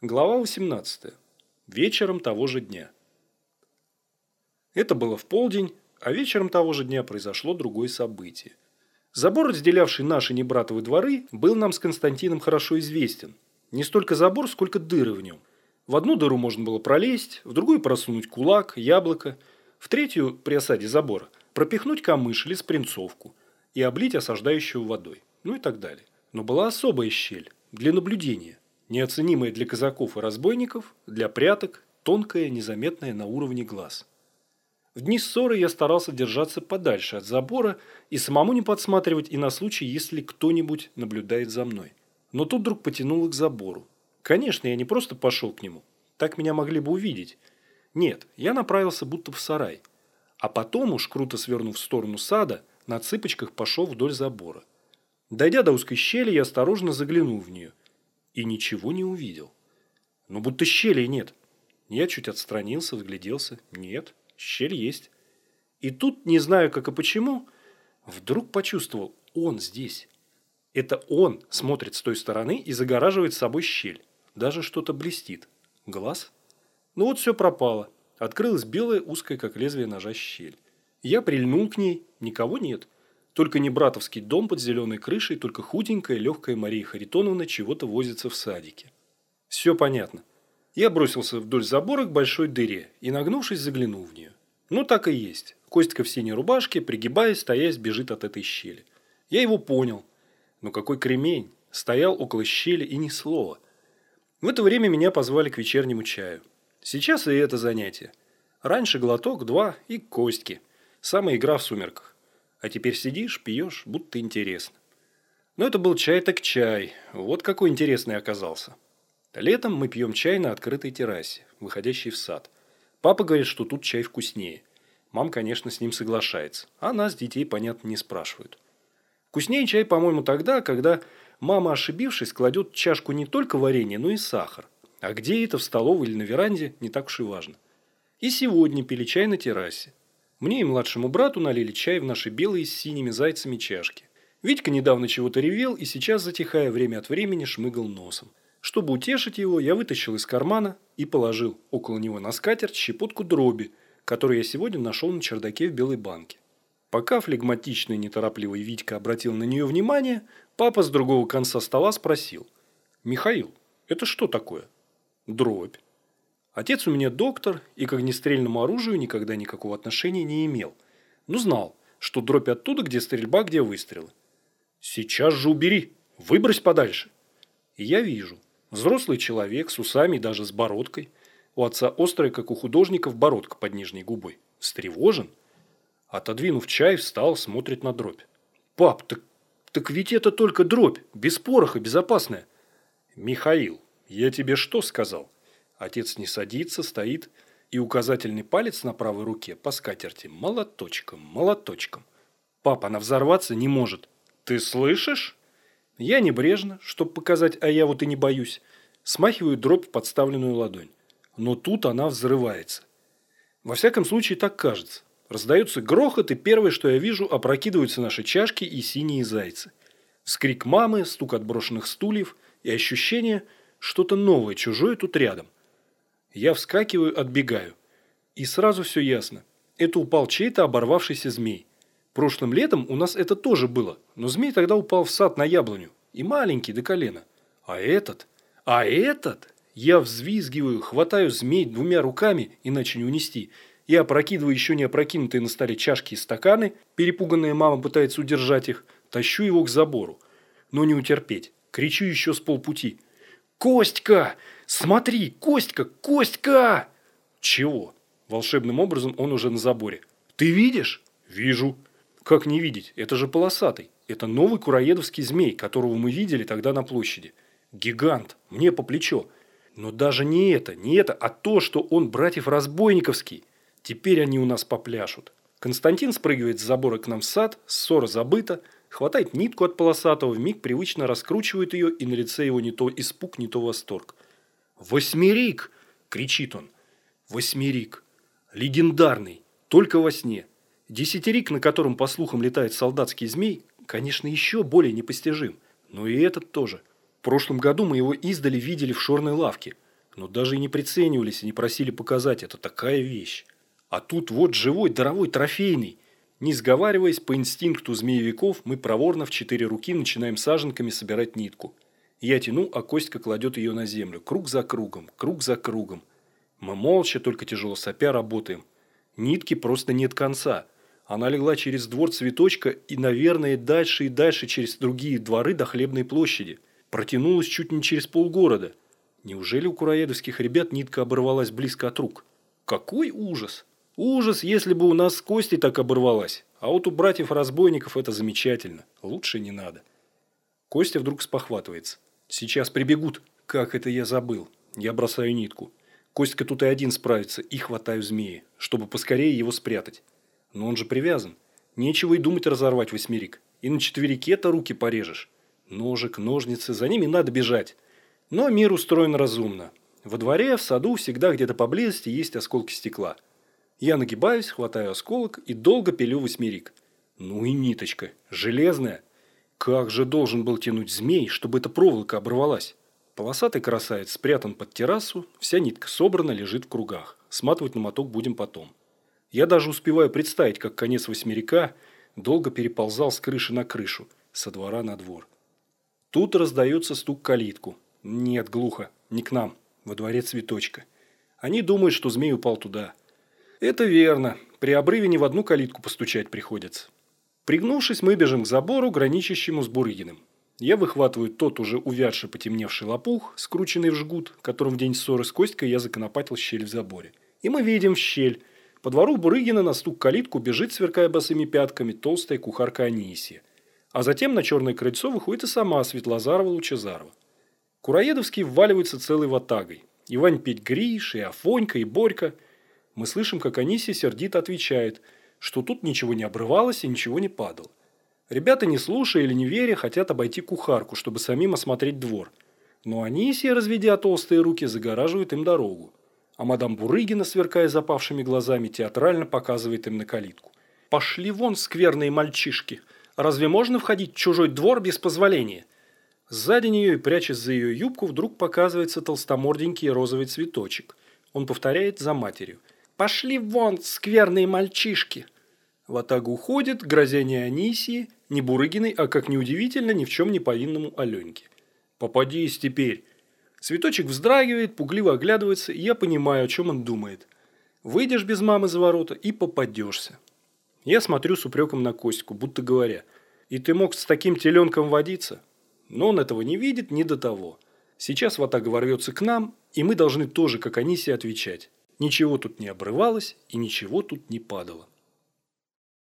Глава 18. Вечером того же дня. Это было в полдень, а вечером того же дня произошло другое событие. Забор, разделявший наши небратовые дворы, был нам с Константином хорошо известен. Не столько забор, сколько дыры в нем. В одну дыру можно было пролезть, в другую просунуть кулак, яблоко, в третью, при осаде забора, пропихнуть камыш или спринцовку и облить осаждающего водой, ну и так далее. Но была особая щель для наблюдения – неоценимое для казаков и разбойников, для пряток, тонкое, незаметное на уровне глаз. В дни ссоры я старался держаться подальше от забора и самому не подсматривать и на случай, если кто-нибудь наблюдает за мной. Но тут вдруг потянуло к забору. Конечно, я не просто пошел к нему. Так меня могли бы увидеть. Нет, я направился будто в сарай. А потом уж, круто свернув в сторону сада, на цыпочках пошел вдоль забора. Дойдя до узкой щели, я осторожно заглянул в нее и ничего не увидел. Ну, будто щелей нет. Я чуть отстранился, вгляделся. Нет, щель есть. И тут, не знаю как и почему, вдруг почувствовал, он здесь. Это он смотрит с той стороны и загораживает с собой щель. Даже что-то блестит. Глаз? Ну вот все пропало. Открылась белая, узкая, как лезвие ножа, щель. Я прильнул к ней, никого нет. Только не братовский дом под зеленой крышей, только худенькая, легкая Мария Харитоновна чего-то возится в садике. Все понятно. Я бросился вдоль забора к большой дыре и, нагнувшись, заглянул в нее. Ну, так и есть. Костька в синей рубашке, пригибаясь, стоясь, бежит от этой щели. Я его понял. Но какой кремень. Стоял около щели и ни слова. В это время меня позвали к вечернему чаю. Сейчас и это занятие. Раньше глоток, два и костьки. Самая игра в сумерках. А теперь сидишь, пьешь, будто интересно. Но это был чай так чай. Вот какой интересный оказался. Летом мы пьем чай на открытой террасе, выходящей в сад. Папа говорит, что тут чай вкуснее. Мам, конечно, с ним соглашается. А нас, детей, понятно, не спрашивают. Вкуснее чай, по-моему, тогда, когда мама, ошибившись, кладет чашку не только варенье, но и сахар. А где это, в столовой или на веранде, не так уж и важно. И сегодня пили чай на террасе. Мне и младшему брату налили чай в наши белые с синими зайцами чашки. Витька недавно чего-то ревел и сейчас, затихая время от времени, шмыгал носом. Чтобы утешить его, я вытащил из кармана и положил около него на скатерть щепотку дроби, которую я сегодня нашел на чердаке в белой банке. Пока флегматичный неторопливый Витька обратил на нее внимание, папа с другого конца стола спросил. «Михаил, это что такое?» «Дробь». Отец у меня доктор и к огнестрельному оружию никогда никакого отношения не имел. Но знал, что дробь оттуда, где стрельба, где выстрелы. «Сейчас же убери! Выбрось подальше!» И я вижу. Взрослый человек с усами и даже с бородкой. У отца острая, как у художников, бородка под нижней губой. Встревожен. Отодвинув чай, встал, смотрит на дробь. «Пап, так, так ведь это только дробь, без пороха, безопасная». «Михаил, я тебе что сказал?» Отец не садится, стоит, и указательный палец на правой руке по скатерти молоточком, молоточком. Папа, она взорваться не может. Ты слышишь? Я небрежно, чтобы показать, а я вот и не боюсь, смахиваю дробь в подставленную ладонь. Но тут она взрывается. Во всяком случае, так кажется. Раздается грохот, и первое, что я вижу, опрокидываются наши чашки и синие зайцы. Скрик мамы, стук отброшенных стульев и ощущение, что-то новое, чужое тут рядом. Я вскакиваю, отбегаю. И сразу все ясно. Это упал чей-то оборвавшийся змей. Прошлым летом у нас это тоже было, но змей тогда упал в сад на яблоню. И маленький до колена. А этот? А этот? Я взвизгиваю, хватаю змей двумя руками, иначе не унести, и опрокидываю еще не опрокинутые на столе чашки и стаканы, перепуганная мама пытается удержать их, тащу его к забору. Но не утерпеть. Кричу еще с полпути. «Костька! Смотри, Костька, Костька!» «Чего?» Волшебным образом он уже на заборе. «Ты видишь?» «Вижу». «Как не видеть? Это же полосатый. Это новый кураедовский змей, которого мы видели тогда на площади. Гигант. Мне по плечо. Но даже не это, не это, а то, что он братьев Разбойниковский. Теперь они у нас попляшут». Константин спрыгивает с забора к нам в сад, ссора забыта, хватает нитку от полосатого, вмиг привычно раскручивает ее, и на лице его не то испуг, не то восторг. «Восьмерик!» – кричит он. «Восьмерик! Легендарный! Только во сне! Десятерик, на котором, по слухам, летает солдатский змей, конечно, еще более непостижим. Но и этот тоже. В прошлом году мы его издали видели в шорной лавке. но даже и не приценивались и не просили показать. Это такая вещь. А тут вот живой, даровой, трофейный. Не сговариваясь, по инстинкту змеевиков, мы проворно в четыре руки начинаем саженками собирать нитку. Я тяну, а Костька кладет ее на землю. Круг за кругом, круг за кругом. Мы молча, только тяжело сопя, работаем. Нитки просто нет конца. Она легла через двор цветочка и, наверное, дальше и дальше через другие дворы до хлебной площади. Протянулась чуть не через полгорода. Неужели у кураедовских ребят нитка оборвалась близко от рук? Какой ужас! Ужас, если бы у нас с Костей так оборвалась. А вот у братьев-разбойников это замечательно. Лучше не надо. Костя вдруг спохватывается. Сейчас прибегут. Как это я забыл? Я бросаю нитку. Костька тут и один справится, и хватаю змеи, чтобы поскорее его спрятать. Но он же привязан. Нечего и думать разорвать восьмерик. И на четверике-то руки порежешь. Ножик, ножницы, за ними надо бежать. Но мир устроен разумно. Во дворе, в саду всегда где-то поблизости есть осколки стекла – я нагибаюсь, хватаю осколок и долго пилю восьмерик. Ну и ниточка. Железная. Как же должен был тянуть змей, чтобы эта проволока оборвалась? Полосатый красавец спрятан под террасу, вся нитка собрана, лежит в кругах. Сматывать на моток будем потом. Я даже успеваю представить, как конец восьмерика долго переползал с крыши на крышу, со двора на двор. Тут раздается стук калитку. Нет, глухо, не к нам, во дворе цветочка. Они думают, что змей упал туда – это верно. При обрыве не в одну калитку постучать приходится. Пригнувшись, мы бежим к забору, граничащему с Бурыгиным. Я выхватываю тот уже увядший потемневший лопух, скрученный в жгут, которым в день ссоры с Костькой я законопатил щель в заборе. И мы видим в щель. По двору Бурыгина на стук калитку бежит, сверкая босыми пятками, толстая кухарка Анисия. А затем на черное крыльцо выходит и сама Светлозарова-Лучезарова. Кураедовский вваливается целой ватагой. Ивань Петь Гриш, и Афонька, и Борька – мы слышим, как Анисия сердито отвечает, что тут ничего не обрывалось и ничего не падало. Ребята, не слушая или не веря, хотят обойти кухарку, чтобы самим осмотреть двор. Но Анисия, разведя толстые руки, загораживает им дорогу. А мадам Бурыгина, сверкая запавшими глазами, театрально показывает им на калитку. «Пошли вон, скверные мальчишки! Разве можно входить в чужой двор без позволения?» Сзади нее и прячась за ее юбку, вдруг показывается толстоморденький розовый цветочек. Он повторяет за матерью – Пошли вон, скверные мальчишки!» Ватага уходит, грозя не Анисии, не Бурыгиной, а, как неудивительно, ни в чем не повинному Аленьке. «Попадись теперь!» Цветочек вздрагивает, пугливо оглядывается, и я понимаю, о чем он думает. Выйдешь без мамы за ворота и попадешься. Я смотрю с упреком на Костику, будто говоря, «И ты мог с таким теленком водиться?» Но он этого не видит, ни до того. Сейчас Ватага ворвется к нам, и мы должны тоже, как Анисия, отвечать. Ничего тут не обрывалось и ничего тут не падало.